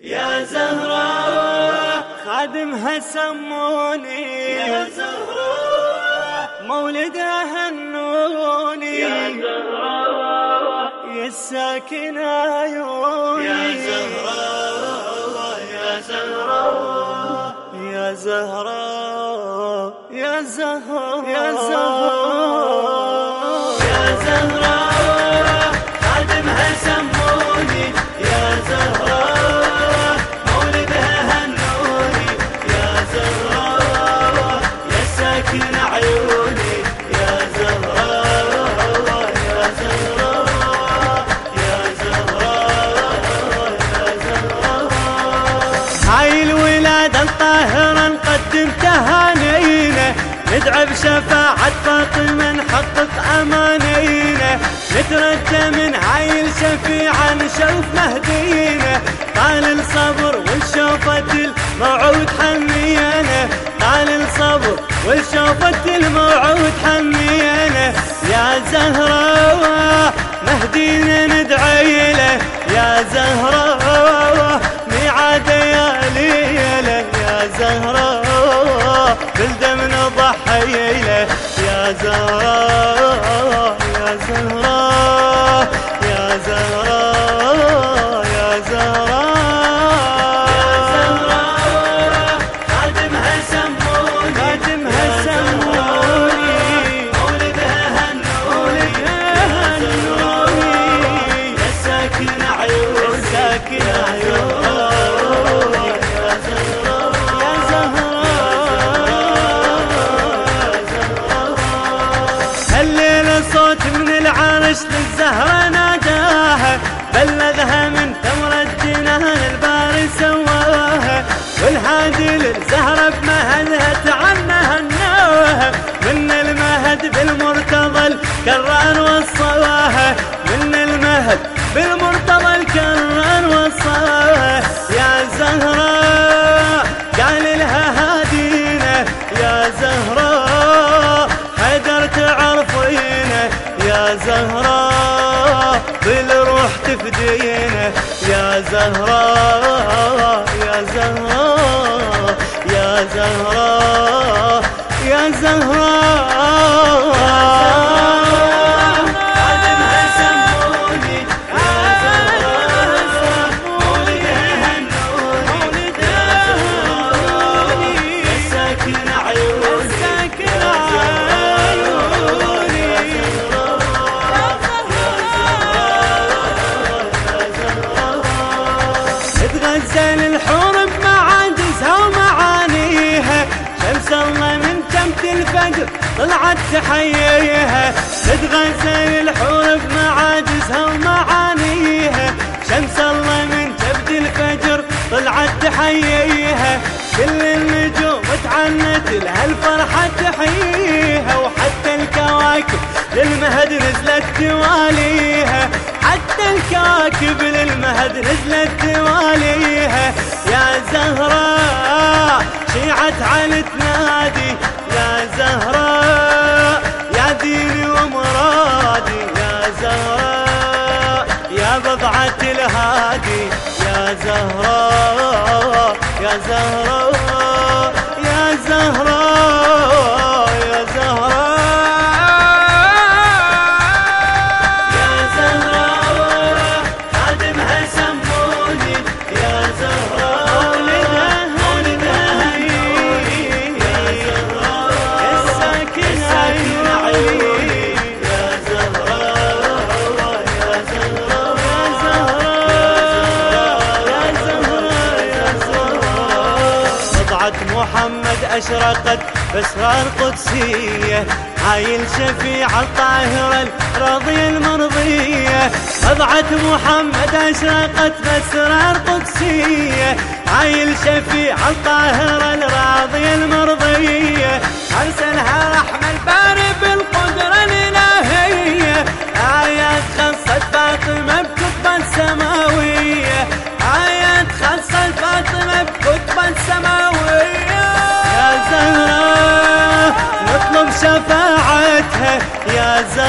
يا زهراء خادمها سموني. يا زهراء مولدها هنوني. يا زهراء يا الساكن عيوني. يا زهراء يا زهراء يا زهراء يا زهراء يا زهراء يا زهراء الطاهرة نقدم تهانينا ندعى بشفاعة فاطمة نحقق أمانينا. نترجى من هاي الشفيعة نشوف مهدينا. طال الصبر والشوفة الموعود حنينا طال الصبر والشوفة الموعود حنينا يا زهراء مهدينا ندعي زهراء يا زهراء يا زهراء يا زهراء خادمها سموني خادمها يا سموني. مولدها هنوني يا زهراء يا ساكن عيوني ساكن يا عيوني. العرش للزهرة ناداها بلغها من بالروح تفدينا يا زهراء يا زهراء يا زهراء يا زهراء. تتغزل الحور بمعاجزها ومعانيها شمس الله من شمس الفجر طلعت تحييها. تتغزل الحور بمعاجزها ومعانيها شمس الله من شمس الفجر طلعت تحييها. كل النجوم تعنت لها الفرحة تحييها. وحتى الكواكب للمهد نزلت تواليها. حتى الكواكب للمهد نزلت تواليها. يا زهراء شيعت على تنادي. يا زهراء يا ديني ومرادي. يا زهراء يا بضعة الهادي. يا زهراء يا زهراء أشرقت بأسرار قدسية هاي الشفيعة الطاهرة الراضية المرضية. بضعة محمد أشرقت بأسرار قدسية هاي الشفيعة الطاهرة الراضية المرضية. أرسلها رحمة الباري بالقدرة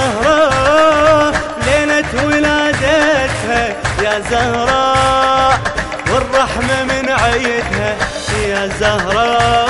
زهرة ليلة ولادتها يا زهرة والرحمة من عيدها يا زهرة.